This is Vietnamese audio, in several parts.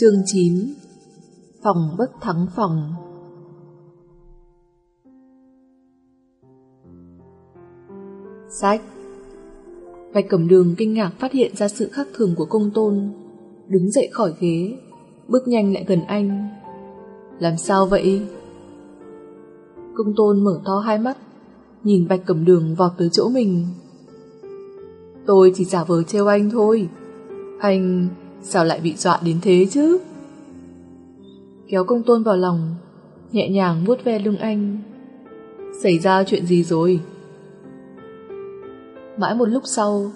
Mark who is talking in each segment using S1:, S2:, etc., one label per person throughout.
S1: Chương 9 Phòng bất thắng phòng. Sách. Bạch Cẩm Đường kinh ngạc phát hiện ra sự khác thường của công tôn. Đứng dậy khỏi ghế, Bước nhanh lại gần anh. Làm sao vậy? Công tôn mở to hai mắt, Nhìn Bạch Cẩm Đường vọt tới chỗ mình. Tôi chỉ giả vờ trêu anh thôi. Anh sao lại bị dọa đến thế chứ? Kéo công tôn vào lòng, Nhẹ nhàng vuốt ve lưng anh. Xảy ra chuyện gì rồi? Mãi một lúc sau,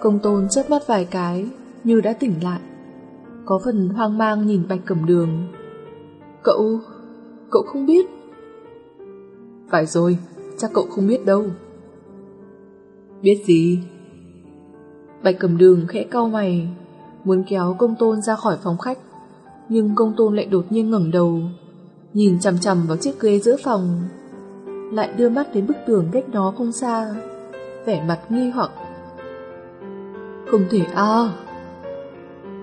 S1: Công tôn chớp mắt vài cái, Như đã tỉnh lại. Có phần hoang mang nhìn bạch cẩm đường. Cậu... Cậu không biết. Phải rồi, Chắc cậu không biết đâu. Biết gì? Bạch cẩm đường khẽ cau mày. Muốn kéo công tôn ra khỏi phòng khách Nhưng công tôn lại đột nhiên ngẩng đầu, Nhìn chằm chằm vào chiếc ghế giữa phòng, Lại đưa mắt đến bức tường cách đó không xa, vẻ mặt nghi hoặc. Không thể à.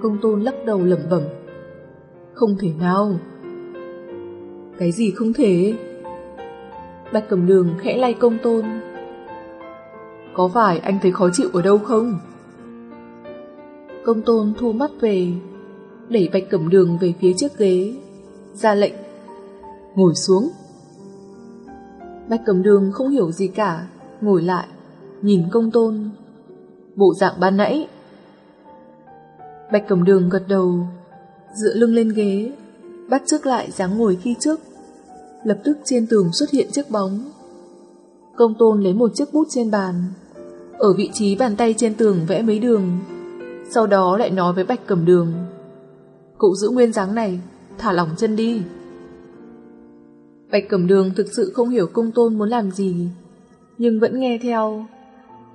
S1: Công tôn lắc đầu lẩm bẩm. Không thể nào. Cái gì không thể? Bạch cầm đường khẽ lay công tôn. Có phải anh thấy khó chịu ở đâu không? Công tôn thu mắt về, đẩy bạch cẩm đường về phía trước ghế, ra lệnh. Ngồi xuống. Bạch cẩm đường không hiểu gì cả, ngồi lại nhìn công tôn. Bộ dạng ban nãy. Bạch cẩm đường gật đầu, dựa lưng lên ghế, bắt trước lại dáng ngồi khi trước. Lập tức trên tường xuất hiện chiếc bóng. Công tôn lấy một chiếc bút trên bàn, ở vị trí bàn tay trên tường vẽ mấy đường, sau đó lại nói với bạch cẩm đường. Cậu giữ nguyên dáng này, thả lỏng chân đi. Bạch Cẩm Đường thực sự không hiểu công tôn muốn làm gì, nhưng vẫn nghe theo.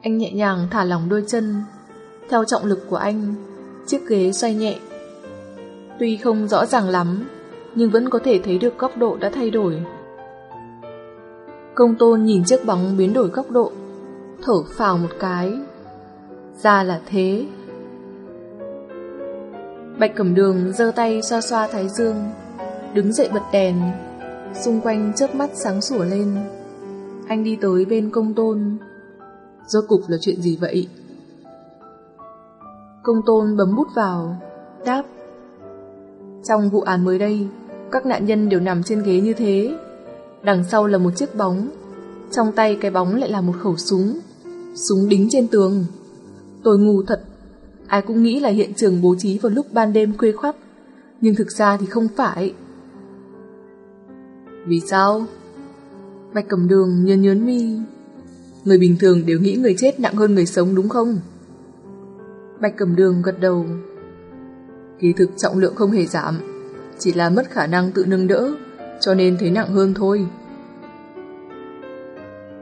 S1: Anh nhẹ nhàng thả lỏng đôi chân Theo trọng lực của anh Chiếc ghế xoay nhẹ Tuy không rõ ràng lắm Nhưng vẫn có thể thấy được góc độ đã thay đổi Công tôn nhìn chiếc bóng biến đổi góc độ Thở phào một cái Ra là thế Bạch cẩm đường giơ tay xoa xoa thái dương Đứng dậy bật đèn Xung quanh chớp mắt sáng sủa lên Anh đi tới bên công tôn Rốt cục là chuyện gì vậy? Công tôn bấm bút vào, đáp. Trong vụ án mới đây, các nạn nhân đều nằm trên ghế như thế. Đằng sau là một chiếc bóng, trong tay cái bóng lại là một khẩu súng. Súng đính trên tường. Tôi ngu thật, ai cũng nghĩ là hiện trường bố trí vào lúc ban đêm khuya khoắt, nhưng thực ra thì không phải. Vì sao? Bạch cẩm đường nhơn nhớn mi Người bình thường đều nghĩ người chết nặng hơn người sống đúng không? Bạch cẩm đường gật đầu. Kỳ thực trọng lượng không hề giảm, chỉ là mất khả năng tự nâng đỡ, cho nên thấy nặng hơn thôi.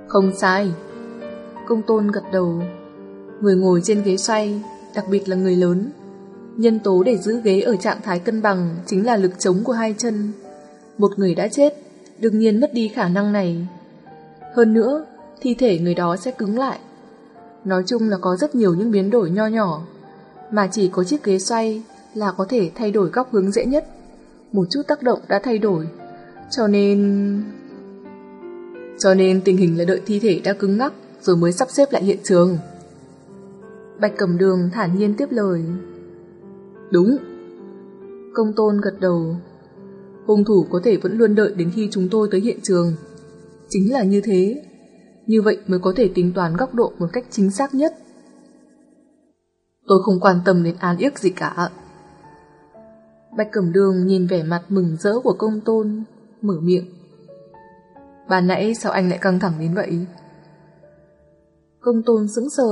S1: Không sai. Công tôn gật đầu. Người ngồi trên ghế xoay, đặc biệt là người lớn. Nhân tố để giữ ghế ở trạng thái cân bằng chính là lực chống của hai chân. Một người đã chết, đương nhiên mất đi khả năng này. Hơn nữa, thi thể người đó sẽ cứng lại. Nói chung là có rất nhiều những biến đổi nho nhỏ, mà chỉ có chiếc ghế xoay là có thể thay đổi góc hướng dễ nhất. Một chút tác động đã thay đổi, cho nên... Cho nên tình hình là đợi thi thể đã cứng ngắc rồi mới sắp xếp lại hiện trường. Bạch Cẩm Đường thản nhiên tiếp lời. Đúng. Công tôn gật đầu. Hung thủ có thể vẫn luôn đợi đến khi chúng tôi tới hiện trường. Chính là như thế. Như vậy mới có thể tính toán góc độ một cách chính xác nhất. Tôi không quan tâm đến án yếc gì cả. Bạch Cẩm Đường nhìn vẻ mặt mừng rỡ của công tôn, mở miệng. Bà nãy sao anh lại căng thẳng đến vậy? Công tôn sững sờ,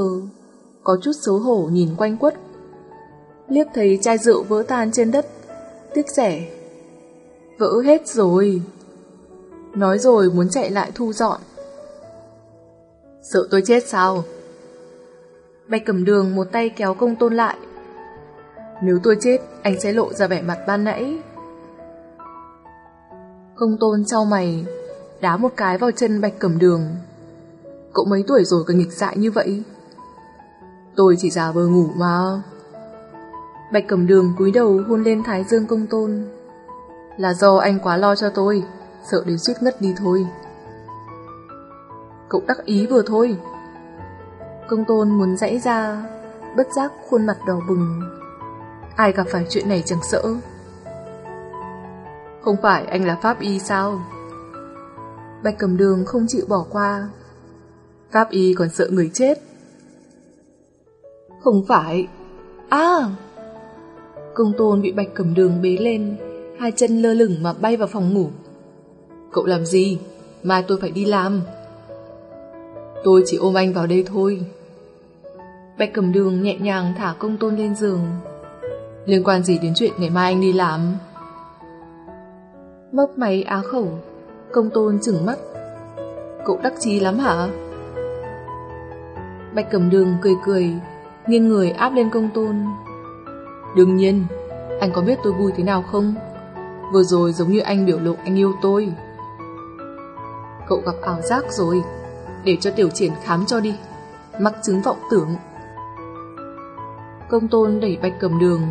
S1: có chút xấu hổ nhìn quanh quất. Liếc thấy chai rượu vỡ tan trên đất, tiếc rẻ. Vỡ hết rồi. Nói rồi muốn chạy lại thu dọn. Sợ tôi chết sao? Bạch cầm đường một tay kéo công tôn lại. Nếu tôi chết, anh sẽ lộ ra vẻ mặt ban nãy. Công tôn trao mày, đá một cái vào chân bạch cầm đường. Cậu mấy tuổi rồi còn nghịch dại như vậy? Tôi chỉ giả vờ ngủ mà. Bạch Cẩm Đường cúi đầu hôn lên Thái Dương Công Tôn. Là do anh quá lo cho tôi, sợ đến suýt ngất đi thôi. Cậu đắc ý vừa thôi. Công Tôn muốn dãy ra, bất giác khuôn mặt đỏ bừng. Ai gặp phải chuyện này chẳng sợ. Không phải anh là pháp y sao? Bạch Cẩm Đường không chịu bỏ qua. Pháp y còn sợ người chết. Không phải. À! Công tôn bị bạch cẩm đường bế lên, hai chân lơ lửng mà bay vào phòng ngủ. Cậu làm gì? Mai tôi phải đi làm. Tôi chỉ ôm anh vào đây thôi. Bạch cẩm đường nhẹ nhàng thả công tôn lên giường. Liên quan gì đến chuyện ngày mai anh đi làm? móc máy á khẩu, công tôn chừng mắt. Cậu đắc chí lắm hả? Bạch cẩm đường cười cười, nghiêng người áp lên công tôn. Đương nhiên, anh có biết tôi vui thế nào không? Vừa rồi giống như anh biểu lộ anh yêu tôi. Cậu gặp ảo giác rồi, để cho tiểu triển khám cho đi, mắc chứng vọng tưởng. Công tôn đẩy bạch cầm đường,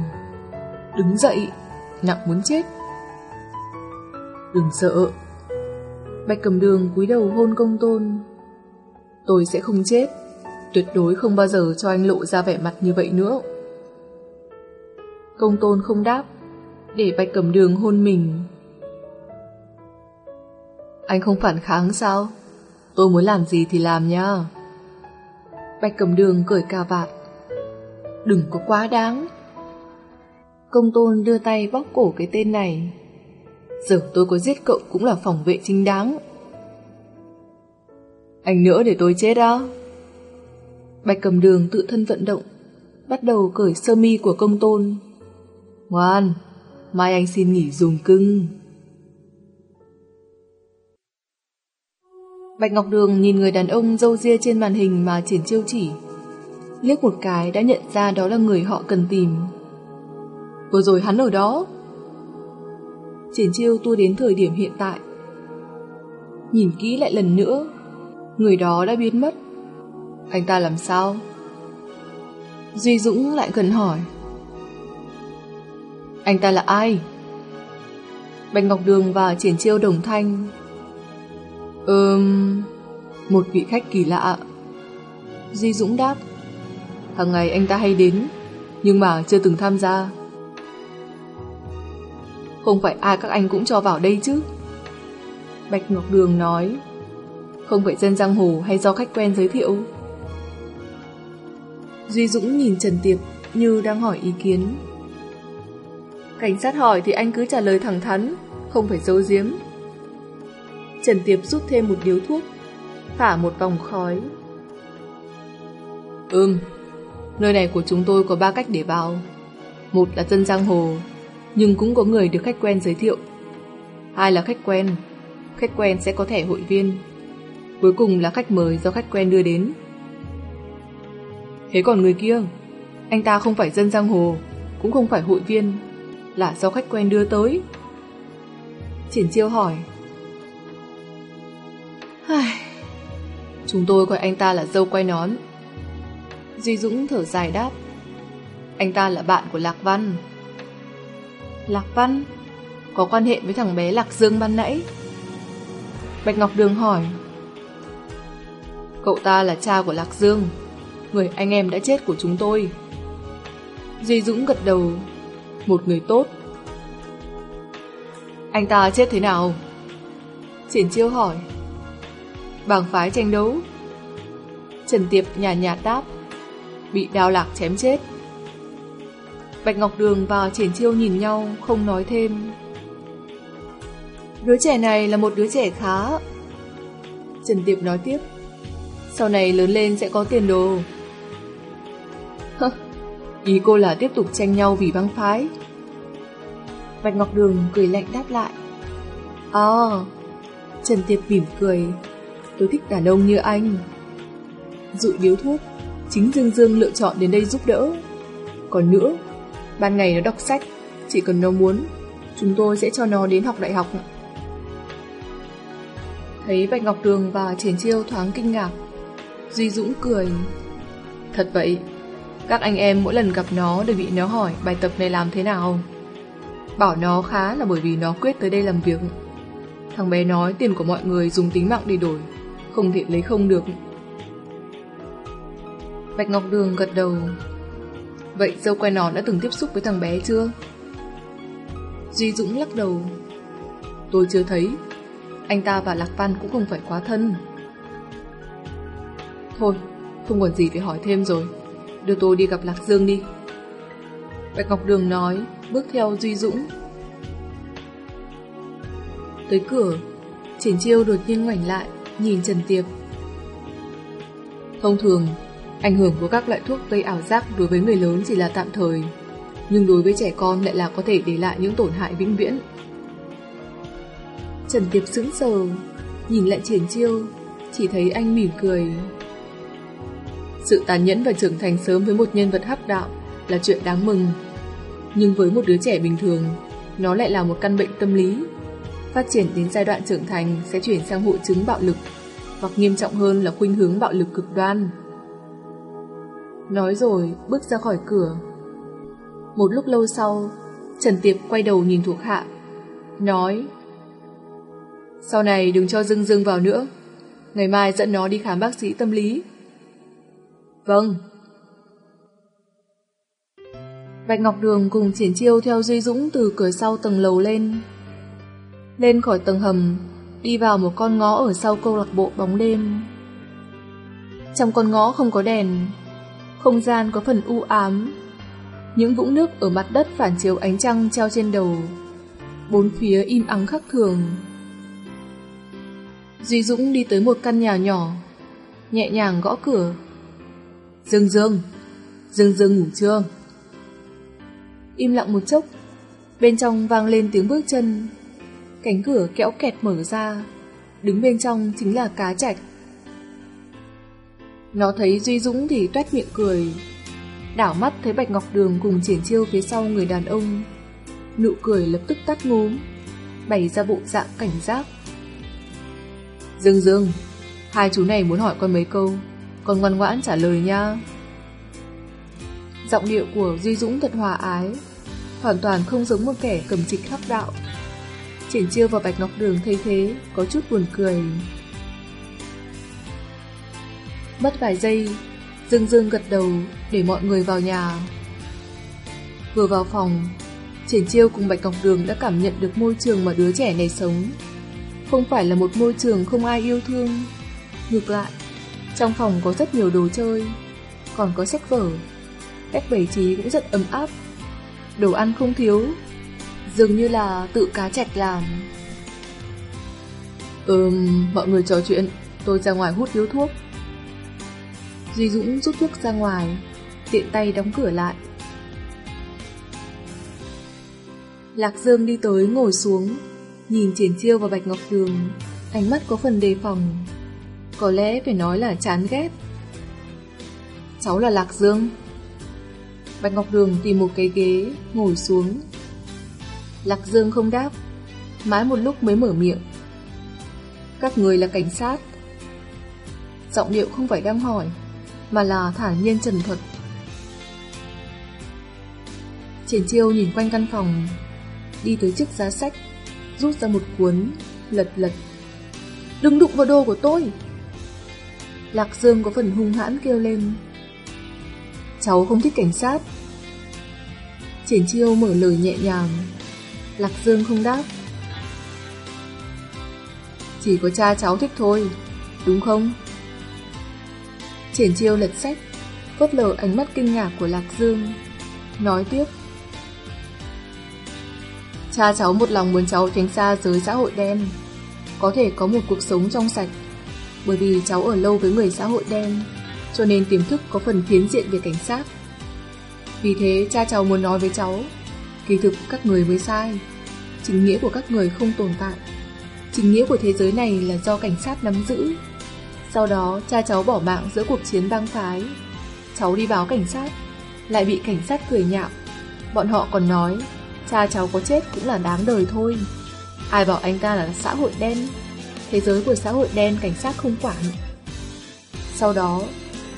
S1: đứng dậy, nặng muốn chết. Đừng sợ. Bạch cầm đường cúi đầu hôn công tôn. Tôi sẽ không chết, tuyệt đối không bao giờ cho anh lộ ra vẻ mặt như vậy nữa. Công tôn không đáp, để bạch cầm đường hôn mình. Anh không phản kháng sao? Tôi muốn làm gì thì làm nha. Bạch cầm đường cởi cà vạt. Đừng có quá đáng. Công tôn đưa tay bóc cổ cái tên này. Giờ tôi có giết cậu cũng là phòng vệ chính đáng. Anh nữa để tôi chết đó. Bạch cầm đường tự thân vận động, bắt đầu cởi sơ mi của công tôn. Ngoan, mai anh xin nghỉ dùng cưng. Bạch Ngọc Đường nhìn người đàn ông dâu ria trên màn hình mà triển chiêu chỉ. Liếc một cái đã nhận ra đó là người họ cần tìm. Vừa rồi hắn ở đó. Triển chiêu tua đến thời điểm hiện tại. Nhìn kỹ lại lần nữa, người đó đã biến mất. Anh ta làm sao? Duy Dũng lại gần hỏi. Anh ta là ai? Bạch Ngọc Đường và Triển Chiêu đồng thanh. Ừm... một vị khách kỳ lạ. Duy Dũng đáp. Hàng ngày anh ta hay đến, nhưng mà chưa từng tham gia. Không phải ai các anh cũng cho vào đây chứ. Bạch Ngọc Đường nói. Không phải dân giang hồ hay do khách quen giới thiệu. Duy Dũng nhìn Trần Tiệp như đang hỏi ý kiến. Cảnh sát hỏi thì anh cứ trả lời thẳng thắn, không phải giấu giếm. Trần Tiệp rút thêm một điếu thuốc, phả một vòng khói. Ừm, nơi này của chúng tôi có ba cách để vào. Một là dân giang hồ, nhưng cũng có người được khách quen giới thiệu. Hai là khách quen, khách quen sẽ có thẻ hội viên. Cuối cùng là khách mời do khách quen đưa đến. Thế còn người kia, anh ta không phải dân giang hồ, cũng không phải hội viên, là do khách quen đưa tới. Triển chiêu hỏi. Chúng tôi gọi anh ta là dâu quay nón. Duy Dũng thở dài đáp. Anh ta là bạn của Lạc Văn. Lạc Văn? Có quan hệ với thằng bé Lạc Dương ban nãy? Bạch Ngọc Đường hỏi. Cậu ta là cha của Lạc Dương, người anh em đã chết của chúng tôi. Duy Dũng gật đầu, một người tốt. Anh ta chết thế nào? Triển chiêu hỏi. Bằng phái tranh đấu. Trần Tiệp nhàn nhạt, đáp. Bị đao lạc chém chết. Bạch Ngọc Đường và Triển Chiêu nhìn nhau, không nói thêm. Đứa trẻ này là một đứa trẻ khá. Trần Tiệp nói tiếp. Sau này lớn lên sẽ có tiền đồ. Ý cô là tiếp tục tranh nhau vì băng phái. Bạch Ngọc Đường cười lạnh đáp lại. À, Trần Tiệp mỉm cười. Tôi thích đàn ông như anh. Dụ điếu thuốc, chính Dương Dương lựa chọn đến đây giúp đỡ. Còn nữa, ban ngày nó đọc sách, chỉ cần nó muốn, chúng tôi sẽ cho nó đến học đại học. Thấy Bạch Ngọc Đường và Triển Chiêu thoáng kinh ngạc, Duy Dũng cười. Thật vậy, các anh em mỗi lần gặp nó đều bị nó hỏi bài tập này làm thế nào. Bảo nó khá là bởi vì nó quyết tới đây làm việc. Thằng bé nói tiền của mọi người dùng tính mạng để đổi, không thể lấy không được. Bạch Ngọc Đường gật đầu. Vậy dâu quay nón đã từng tiếp xúc với thằng bé chưa? Duy Dũng lắc đầu. Tôi chưa thấy. Anh ta và Lạc Văn cũng không phải quá thân. Thôi, không còn gì phải hỏi thêm rồi. Đưa tôi đi gặp Lạc Dương đi. Bạch Ngọc Đường nói, bước theo Duy Dũng. Tới cửa, Triển Chiêu đột nhiên ngoảnh lại, nhìn Trần Tiệp. Thông thường, ảnh hưởng của các loại thuốc gây ảo giác đối với người lớn chỉ là tạm thời, nhưng đối với trẻ con lại là có thể để lại những tổn hại vĩnh viễn. Trần Tiệp sững sờ, nhìn lại Triển Chiêu, chỉ thấy anh mỉm cười. Sự tàn nhẫn và trưởng thành sớm với một nhân vật hắc đạo là chuyện đáng mừng. Nhưng với một đứa trẻ bình thường, nó lại là một căn bệnh tâm lý. Phát triển đến giai đoạn trưởng thành sẽ chuyển sang hội chứng bạo lực, hoặc nghiêm trọng hơn là khuynh hướng bạo lực cực đoan. Nói rồi, bước ra khỏi cửa. Một lúc lâu sau, Trần Tiệp quay đầu nhìn thuộc hạ, nói Sau này đừng cho dưng dưng vào nữa, ngày mai dẫn nó đi khám bác sĩ tâm lý. Vâng. Bạch Ngọc Đường cùng triển chiêu theo Duy Dũng từ cửa sau tầng lầu lên. Lên khỏi tầng hầm, đi vào một con ngõ ở sau câu lạc bộ bóng đêm. Trong con ngõ không có đèn, không gian có phần u ám. Những vũng nước ở mặt đất phản chiếu ánh trăng treo trên đầu. Bốn phía im ắng khắc thường. Duy Dũng đi tới một căn nhà nhỏ, nhẹ nhàng gõ cửa. Dương Dương, Dương Dương ngủ chưa? Im lặng một chốc, bên trong vang lên tiếng bước chân. Cánh cửa kéo kẹt mở ra, đứng bên trong chính là cá chạch. Nó thấy Duy Dũng thì tuét miệng cười, đảo mắt thấy Bạch Ngọc Đường cùng triển chiêu phía sau người đàn ông. Nụ cười lập tức tắt ngốm, bày ra bộ dạng cảnh giác. Dương Dương, hai chú này muốn hỏi con mấy câu, con ngoan ngoãn trả lời nha. Giọng điệu của Duy Dũng thật hòa ái, hoàn toàn không giống một kẻ cầm trịch khắp đạo. Triển chiêu và Bạch Ngọc Đường thay thế, có chút buồn cười. Mất vài giây, Dương Dương gật đầu để mọi người vào nhà. Vừa vào phòng, Triển chiêu cùng Bạch Ngọc Đường đã cảm nhận được môi trường mà đứa trẻ này sống. Không phải là một môi trường không ai yêu thương. Ngược lại, trong phòng có rất nhiều đồ chơi, còn có sách vở. Cách bày trí cũng rất ấm áp. Đồ ăn không thiếu, dường như là tự cá chạch làm. Ừm, mọi người trò chuyện, tôi ra ngoài hút điếu thuốc. Duy Dũng rút thuốc ra ngoài, tiện tay đóng cửa lại. Lạc Dương đi tới ngồi xuống, nhìn Triển Chiêu và Bạch Ngọc Đường, ánh mắt có phần đề phòng. Có lẽ phải nói là chán ghét. Cháu là Lạc Dương. Bạch Ngọc Đường tìm một cái ghế, ngồi xuống. Lạc Dương không đáp, mãi một lúc mới mở miệng. Các người là cảnh sát. Giọng điệu không phải đang hỏi, mà là thản nhiên trần thuật. Triển chiêu nhìn quanh căn phòng, đi tới chiếc giá sách, rút ra một cuốn, lật lật. Đừng đụng vào đồ của tôi! Lạc Dương có phần hung hãn kêu lên. Cháu không thích cảnh sát. Triển chiêu mở lời nhẹ nhàng. Lạc Dương không đáp. Chỉ có cha cháu thích thôi, đúng không? Triển chiêu lật sách, phớt lờ ánh mắt kinh ngạc của Lạc Dương. Nói tiếp. Cha cháu một lòng muốn cháu tránh xa giới xã hội đen, có thể có một cuộc sống trong sạch bởi vì cháu ở lâu với người xã hội đen, cho nên tiềm thức có phần phiến diện về cảnh sát. Vì thế cha cháu muốn nói với cháu, kỳ thực các người mới sai, chính nghĩa của các người không tồn tại. Chính nghĩa của thế giới này là do cảnh sát nắm giữ. Sau đó cha cháu bỏ mạng giữa cuộc chiến băng phái. Cháu đi báo cảnh sát, lại bị cảnh sát cười nhạo. Bọn họ còn nói, cha cháu có chết cũng là đáng đời thôi. Ai bảo anh ta là xã hội đen thế giới của xã hội đen cảnh sát không quản. Sau đó,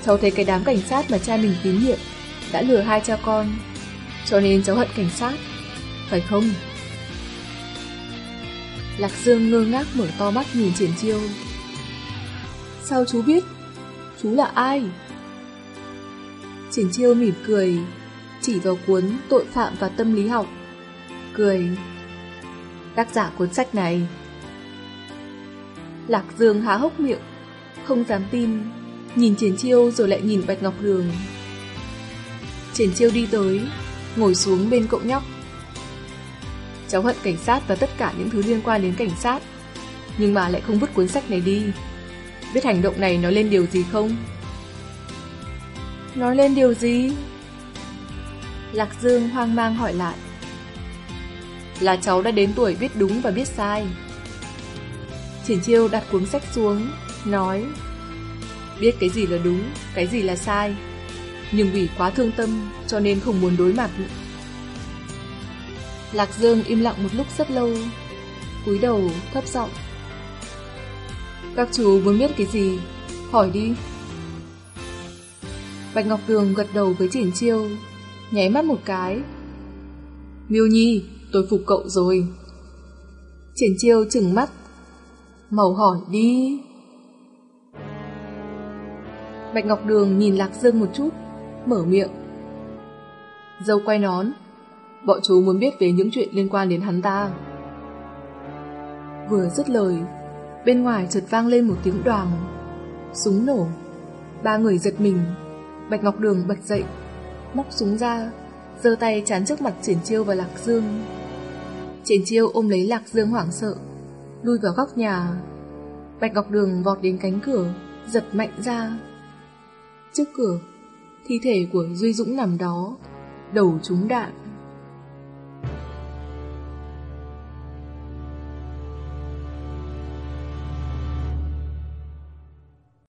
S1: cháu thấy cái đám cảnh sát mà cha mình tín nhiệm, đã lừa hai cha con, cho nên cháu hận cảnh sát, phải không? Lạc Dương ngơ ngác mở to mắt nhìn triển chiêu. Sao chú biết? Chú là ai? Triển chiêu mỉm cười, chỉ vào cuốn Tội phạm và tâm lý học. Cười. Tác giả cuốn sách này. Lạc Dương há hốc miệng, không dám tin, nhìn Triển chiêu rồi lại nhìn Bạch Ngọc Đường. Triển chiêu đi tới, ngồi xuống bên cậu nhóc. Cháu hận cảnh sát và tất cả những thứ liên quan đến cảnh sát, nhưng mà lại không vứt cuốn sách này đi. Biết hành động này nói lên điều gì không? Nói lên điều gì? Lạc Dương hoang mang hỏi lại. Là cháu đã đến tuổi biết đúng và biết sai. Triển chiêu đặt cuốn sách xuống, nói Biết cái gì là đúng, cái gì là sai Nhưng vì quá thương tâm cho nên không muốn đối mặt. Lạc Dương im lặng một lúc rất lâu cúi đầu thấp giọng Các chú muốn biết cái gì? Hỏi đi. Bạch Ngọc Đường gật đầu với triển chiêu Nháy mắt một cái Miêu Nhi Tôi phục cậu rồi. Triển chiêu chừng mắt Màu hỏi đi. Bạch Ngọc Đường nhìn Lạc Dương một chút, Mở miệng. Dâu quay nón. Bọn chú muốn biết về những chuyện liên quan đến hắn ta. Vừa dứt lời, Bên ngoài chợt vang lên một tiếng đoàn. Súng nổ. Ba người giật mình. Bạch Ngọc Đường bật dậy, Móc súng ra, giơ tay chán trước mặt Triển Chiêu và Lạc Dương. Triển Chiêu ôm lấy Lạc Dương hoảng sợ. Lui vào góc nhà. Bạch Ngọc Đường vọt đến cánh cửa, Giật mạnh ra. Trước cửa, Thi thể của Duy Dũng nằm đó. Đầu trúng đạn.